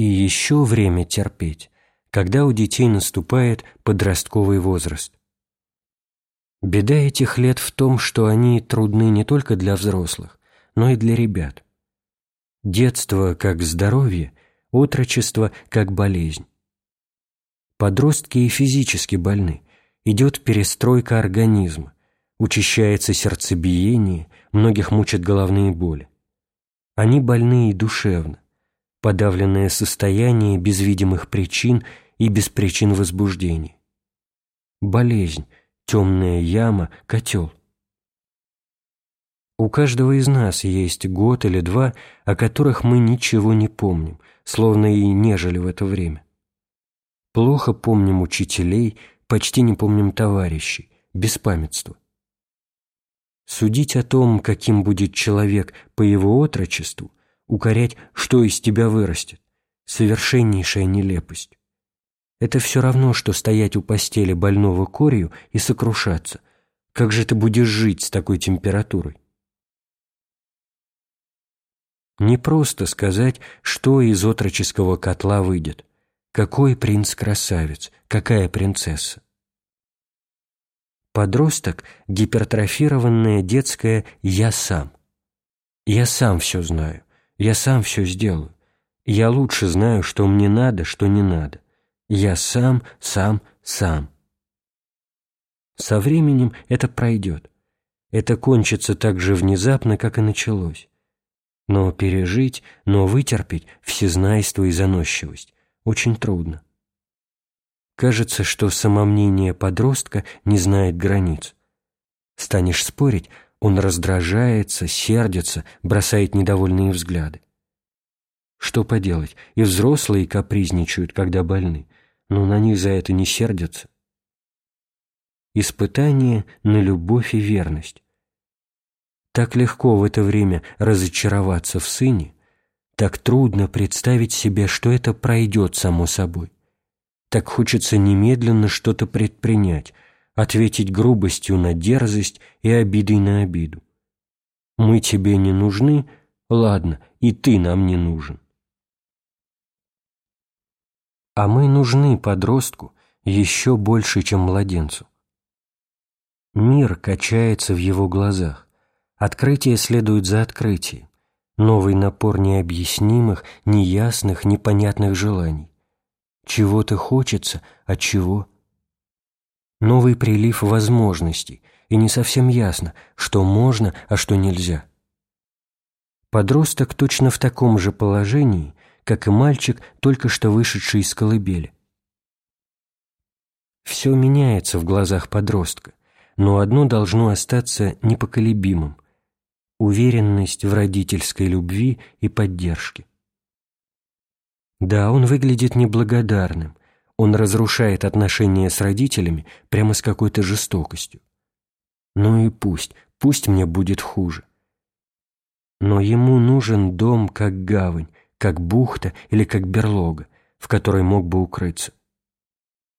И еще время терпеть, когда у детей наступает подростковый возраст. Беда этих лет в том, что они трудны не только для взрослых, но и для ребят. Детство как здоровье, отрочество как болезнь. Подростки и физически больны, идет перестройка организма, учащается сердцебиение, многих мучат головные боли. Они больны и душевно, подавленное состояние без видимых причин и без причин возбуждения. Болезнь, темная яма, котел. У каждого из нас есть год или два, о которых мы ничего не помним, словно и не жили в это время. Плохо помним учителей, почти не помним товарищей, беспамятство. Судить о том, каким будет человек по его отрочеству, укорять, что из тебя вырастет, совершеннейшая нелепость. Это все равно, что стоять у постели больного корью и сокрушаться. Как же ты будешь жить с такой температурой? Не просто сказать, что из отроческого котла выйдет. Какой принц-красавец, какая принцесса. Подросток – гипертрофированное детское «я сам». Я сам все знаю, я сам все сделаю. Я лучше знаю, что мне надо, что не надо. Я сам, сам, сам. Со временем это пройдет. Это кончится так же внезапно, как и началось. Но пережить, но вытерпеть всезнайство и заносчивость очень трудно. Кажется, что самомнение подростка не знает границ. Станешь спорить, он раздражается, сердится, бросает недовольные взгляды. Что поделать, и взрослые капризничают, когда больны но на них за это не сердятся. Испытание на любовь и верность. Так легко в это время разочароваться в сыне, так трудно представить себе, что это пройдет само собой. Так хочется немедленно что-то предпринять, ответить грубостью на дерзость и обидой на обиду. Мы тебе не нужны, ладно, и ты нам не нужен. А мы нужны подростку еще больше, чем младенцу. Мир качается в его глазах. Открытие следует за открытием. Новый напор необъяснимых, неясных, непонятных желаний. Чего-то хочется, а чего? Новый прилив возможностей, и не совсем ясно, что можно, а что нельзя. Подросток точно в таком же положении, как и мальчик, только что вышедший из колыбели. Все меняется в глазах подростка, но одно должно остаться непоколебимым – уверенность в родительской любви и поддержке. Да, он выглядит неблагодарным, он разрушает отношения с родителями прямо с какой-то жестокостью. Ну и пусть, пусть мне будет хуже. Но ему нужен дом как гавань, как бухта или как берлога, в которой мог бы укрыться.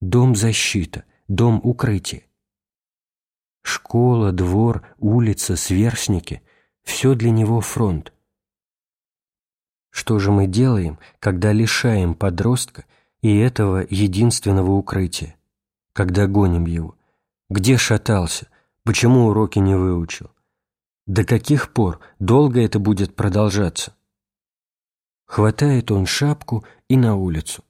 Дом защита, дом укрытия. Школа, двор, улица, сверстники – все для него фронт. Что же мы делаем, когда лишаем подростка и этого единственного укрытия? Когда гоним его? Где шатался? Почему уроки не выучил? До каких пор долго это будет продолжаться? Хватает он шапку и на улицу.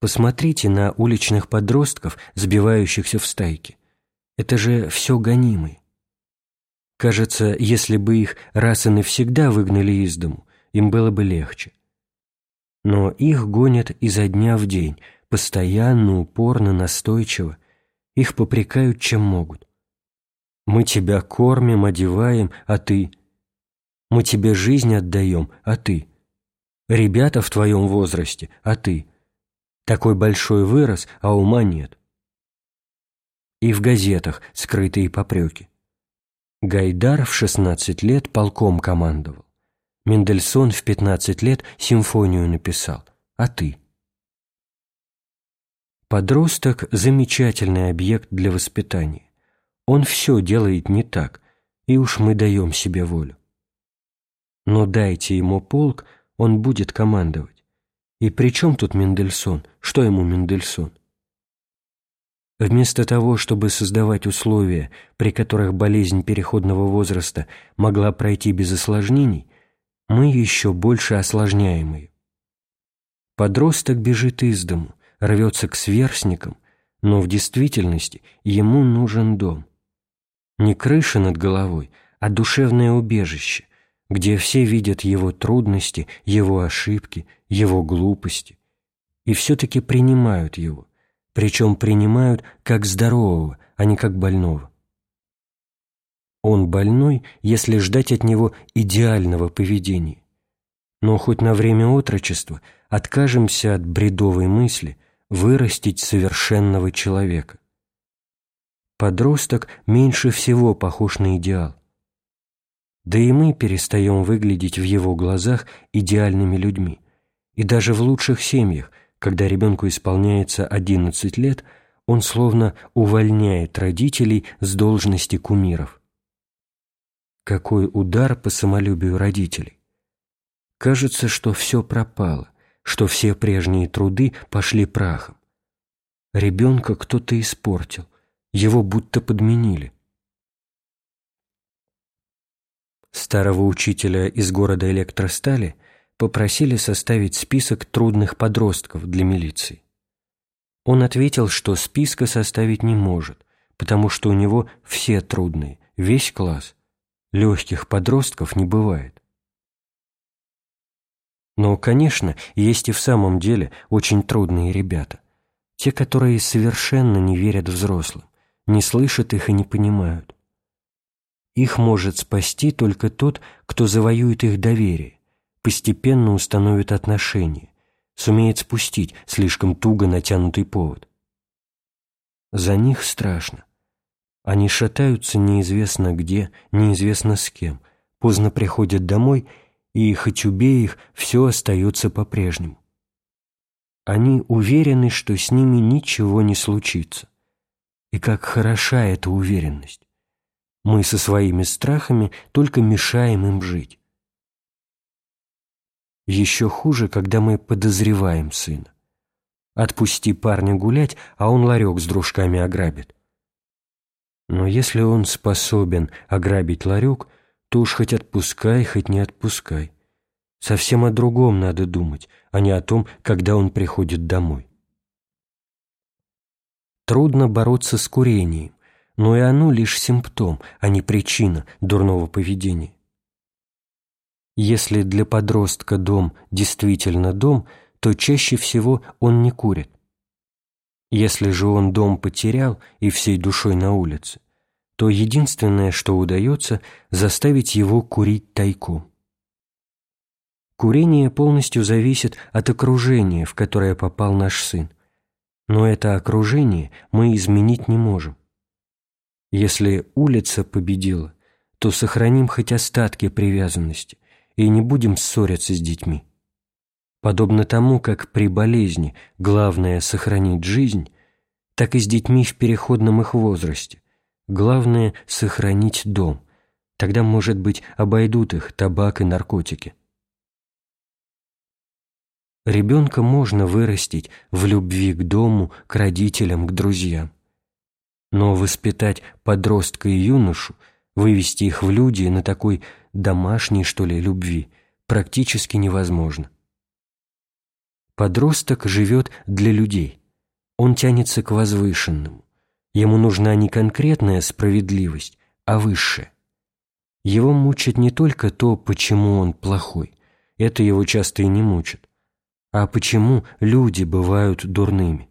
Посмотрите на уличных подростков, сбивающихся в стайки. Это же все гонимые. Кажется, если бы их раз и навсегда выгнали из дому, им было бы легче. Но их гонят изо дня в день, постоянно, упорно, настойчиво. Их попрекают, чем могут. Мы тебя кормим, одеваем, а ты мы тебе жизнь отдаем, а ты? Ребята в твоем возрасте, а ты? Такой большой вырос, а ума нет. И в газетах скрытые попреки. Гайдар в 16 лет полком командовал. Мендельсон в 15 лет симфонию написал, а ты? Подросток – замечательный объект для воспитания. Он все делает не так, и уж мы даем себе волю. Но дайте ему полк, он будет командовать. И при чем тут Мендельсон? Что ему Мендельсон? Вместо того, чтобы создавать условия, при которых болезнь переходного возраста могла пройти без осложнений, мы еще больше осложняем ее. Подросток бежит из дому, рвется к сверстникам, но в действительности ему нужен дом. Не крыша над головой, а душевное убежище, где все видят его трудности, его ошибки, его глупости, и все-таки принимают его, причем принимают как здорового, а не как больного. Он больной, если ждать от него идеального поведения. Но хоть на время отрочества откажемся от бредовой мысли вырастить совершенного человека. Подросток меньше всего похож на идеал. Да и мы перестаем выглядеть в его глазах идеальными людьми. И даже в лучших семьях, когда ребенку исполняется 11 лет, он словно увольняет родителей с должности кумиров. Какой удар по самолюбию родителей! Кажется, что все пропало, что все прежние труды пошли прахом. Ребенка кто-то испортил, его будто подменили. Старого учителя из города Электростали попросили составить список трудных подростков для милиции. Он ответил, что списка составить не может, потому что у него все трудные, весь класс. Легких подростков не бывает. Но, конечно, есть и в самом деле очень трудные ребята. Те, которые совершенно не верят взрослым, не слышат их и не понимают. Их может спасти только тот, кто завоюет их доверие, постепенно установит отношения, сумеет спустить слишком туго натянутый повод. За них страшно. Они шатаются неизвестно где, неизвестно с кем, поздно приходят домой, и, хоть убей их, все остается по-прежнему. Они уверены, что с ними ничего не случится. И как хороша эта уверенность. Мы со своими страхами только мешаем им жить. Еще хуже, когда мы подозреваем сына. Отпусти парня гулять, а он ларек с дружками ограбит. Но если он способен ограбить ларек, то уж хоть отпускай, хоть не отпускай. Совсем о другом надо думать, а не о том, когда он приходит домой. Трудно бороться с курением, но и оно лишь симптом, а не причина дурного поведения. Если для подростка дом действительно дом, то чаще всего он не курит. Если же он дом потерял и всей душой на улице, то единственное, что удается, заставить его курить тайком. Курение полностью зависит от окружения, в которое попал наш сын. Но это окружение мы изменить не можем. Если улица победила, то сохраним хоть остатки привязанности и не будем ссориться с детьми. Подобно тому, как при болезни главное сохранить жизнь, так и с детьми в переходном их возрасте. Главное – сохранить дом. Тогда, может быть, обойдут их табак и наркотики. Ребенка можно вырастить в любви к дому, к родителям, к друзьям. Но воспитать подростка и юношу, вывести их в люди на такой домашней, что ли, любви практически невозможно. Подросток живет для людей. Он тянется к возвышенному. Ему нужна не конкретная справедливость, а высшая. Его мучит не только то, почему он плохой, это его часто и не мучит, а почему люди бывают дурными.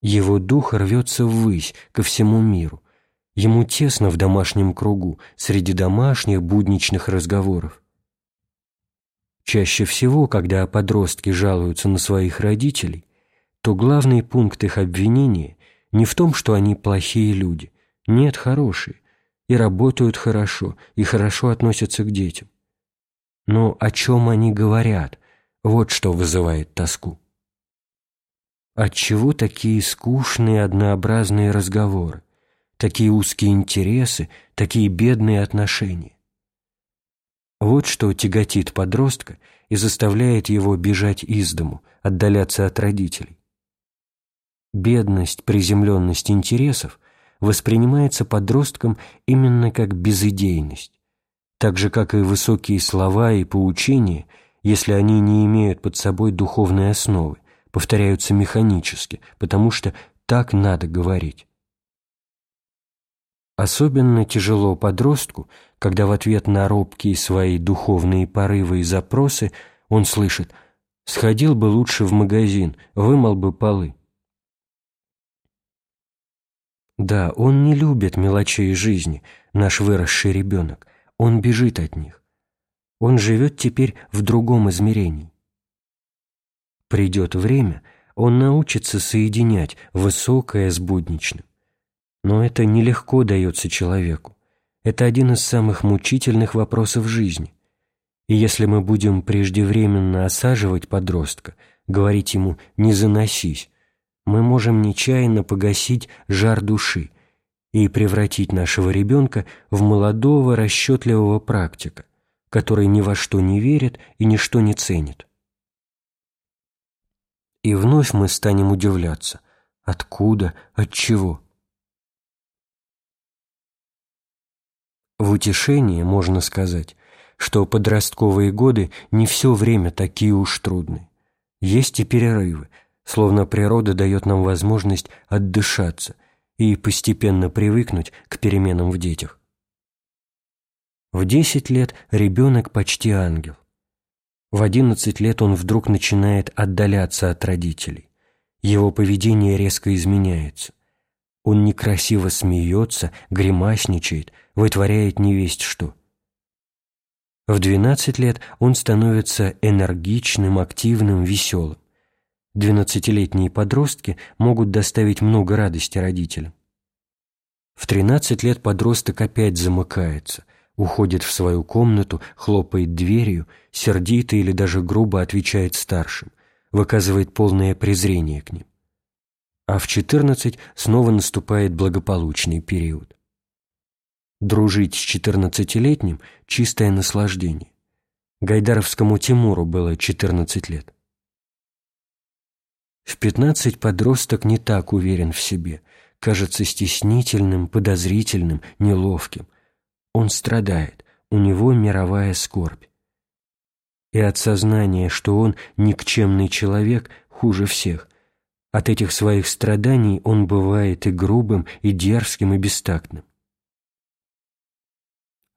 Его дух рвется ввысь, ко всему миру. Ему тесно в домашнем кругу, среди домашних будничных разговоров. Чаще всего, когда подростки жалуются на своих родителей, то главный пункт их обвинения не в том, что они плохие люди. Нет, хорошие. И работают хорошо, и хорошо относятся к детям. Но о чем они говорят, вот что вызывает тоску. Отчего такие скучные однообразные разговоры, такие узкие интересы, такие бедные отношения? Вот что тяготит подростка и заставляет его бежать из дому, отдаляться от родителей. Бедность, приземленность интересов воспринимается подростком именно как безыдейность, так же, как и высокие слова и поучения, если они не имеют под собой духовной основы, повторяются механически, потому что так надо говорить. Особенно тяжело подростку, когда в ответ на робкие свои духовные порывы и запросы он слышит «сходил бы лучше в магазин, вымыл бы полы». Да, он не любит мелочей жизни, наш выросший ребенок, он бежит от них. Он живет теперь в другом измерении. Придет время, он научится соединять высокое с будничным. Но это нелегко дается человеку. Это один из самых мучительных вопросов жизни. И если мы будем преждевременно осаживать подростка, говорить ему «не заносись», мы можем нечаянно погасить жар души и превратить нашего ребенка в молодого расчетливого практика, который ни во что не верит и ничто не ценит. И вновь мы станем удивляться, откуда, от чего. В утешение можно сказать, что подростковые годы не все время такие уж трудные. Есть и перерывы, словно природа дает нам возможность отдышаться и постепенно привыкнуть к переменам в детях. В 10 лет ребенок почти ангел. В 11 лет он вдруг начинает отдаляться от родителей. Его поведение резко изменяется. Он некрасиво смеется, гримасничает, вытворяет невесть что. В 12 лет он становится энергичным, активным, веселым. Двенадцатилетние подростки могут доставить много радости родителям. В 13 лет подросток опять замыкается, уходит в свою комнату, хлопает дверью, сердито или даже грубо отвечает старшим, выказывает полное презрение к ним. А в 14 снова наступает благополучный период. Дружить с 14-летним – чистое наслаждение. Гайдаровскому Тимуру было 14 лет. В пятнадцать подросток не так уверен в себе, кажется стеснительным, подозрительным, неловким. Он страдает, у него мировая скорбь. И от сознания, что он никчемный человек, хуже всех. От этих своих страданий он бывает и грубым, и дерзким, и бестактным.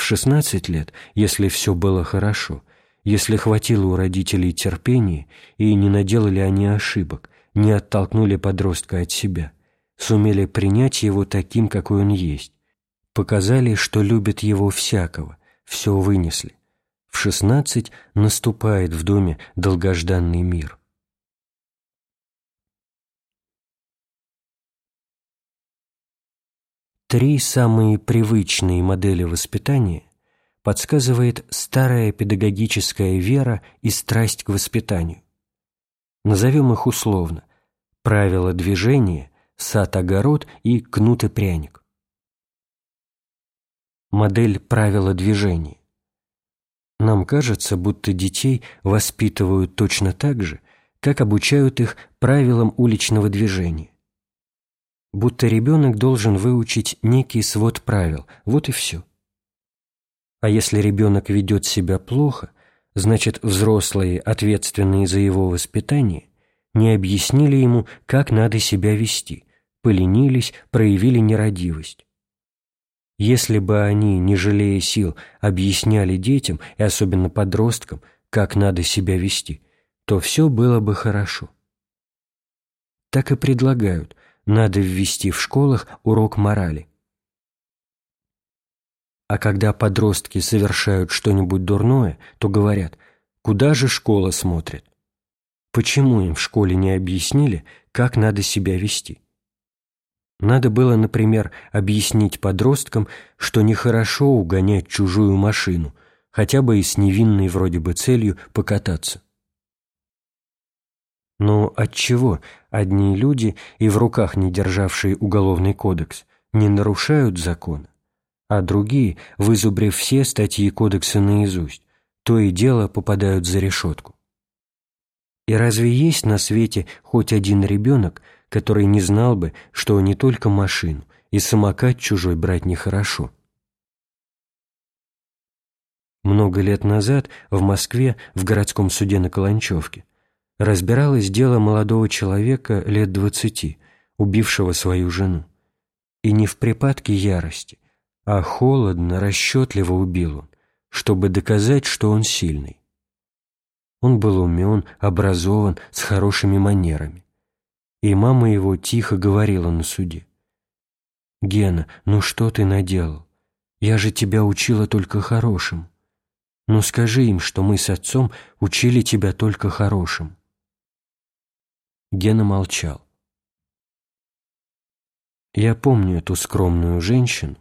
В шестнадцать лет, если все было хорошо, если хватило у родителей терпения и не наделали они ошибок, не оттолкнули подростка от себя, сумели принять его таким, какой он есть, показали, что любят его всякого, все вынесли. В шестнадцать наступает в доме долгожданный мир. Три самые привычные модели воспитания подсказывает старая педагогическая вера и страсть к воспитанию. Назовем их условно. Правила движения, сад-огород и кнут и пряник. Модель правила движения. Нам кажется, будто детей воспитывают точно так же, как обучают их правилам уличного движения. Будто ребенок должен выучить некий свод правил, вот и все. А если ребенок ведет себя плохо, Значит, взрослые, ответственные за его воспитание, не объяснили ему, как надо себя вести, поленились, проявили нерадивость. Если бы они, не жалея сил, объясняли детям, и особенно подросткам, как надо себя вести, то все было бы хорошо. Так и предлагают, надо ввести в школах урок морали. А когда подростки совершают что-нибудь дурное, то говорят, куда же школа смотрит? Почему им в школе не объяснили, как надо себя вести? Надо было, например, объяснить подросткам, что нехорошо угонять чужую машину, хотя бы и с невинной вроде бы целью покататься. Но отчего одни люди, и в руках не державшие уголовный кодекс, не нарушают закона? а другие, вызубрив все статьи кодекса наизусть, то и дело попадают за решетку. И разве есть на свете хоть один ребенок, который не знал бы, что не только машину и самокат чужой брать нехорошо? Много лет назад в Москве в городском суде на Каланчевке разбиралось дело молодого человека лет двадцати, убившего свою жену. И не в припадке ярости, а холодно, расчетливо убил он, чтобы доказать, что он сильный. Он был умен, образован, с хорошими манерами. И мама его тихо говорила на суде. «Гена, ну что ты наделал? Я же тебя учила только хорошим. Ну скажи им, что мы с отцом учили тебя только хорошим». Гена молчал. Я помню эту скромную женщину,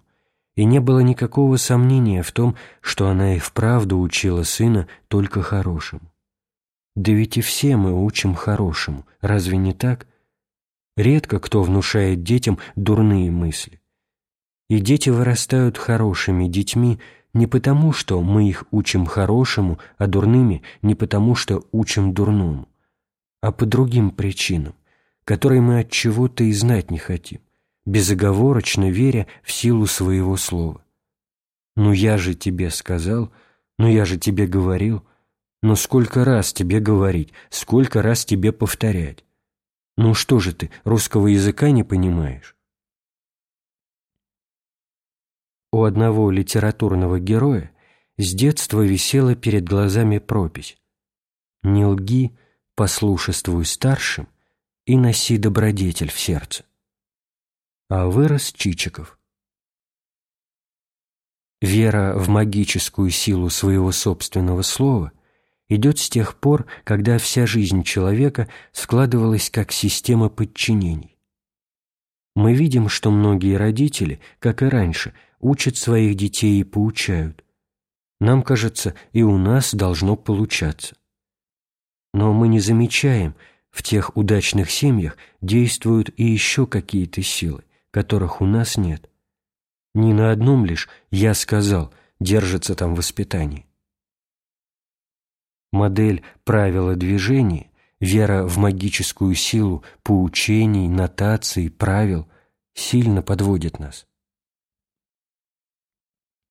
и не было никакого сомнения в том, что она и вправду учила сына только хорошему. Да ведь и все мы учим хорошему, разве не так? Редко кто внушает детям дурные мысли. И дети вырастают хорошими детьми не потому, что мы их учим хорошему, а дурными не потому, что учим дурному, а по другим причинам, которые мы от чего-то и знать не хотим безоговорочно веря в силу своего слова. «Ну я же тебе сказал, ну я же тебе говорил, но сколько раз тебе говорить, сколько раз тебе повторять? Ну что же ты, русского языка не понимаешь?» У одного литературного героя с детства висела перед глазами пропись «Не лги, послушествуй старшим и носи добродетель в сердце» а вырос Чичиков. Вера в магическую силу своего собственного слова идет с тех пор, когда вся жизнь человека складывалась как система подчинений. Мы видим, что многие родители, как и раньше, учат своих детей и поучают. Нам кажется, и у нас должно получаться. Но мы не замечаем, в тех удачных семьях действуют и еще какие-то силы которых у нас нет. Ни на одном лишь «я сказал» держится там воспитание. Модель правила движения, вера в магическую силу поучений, нотаций, правил сильно подводит нас.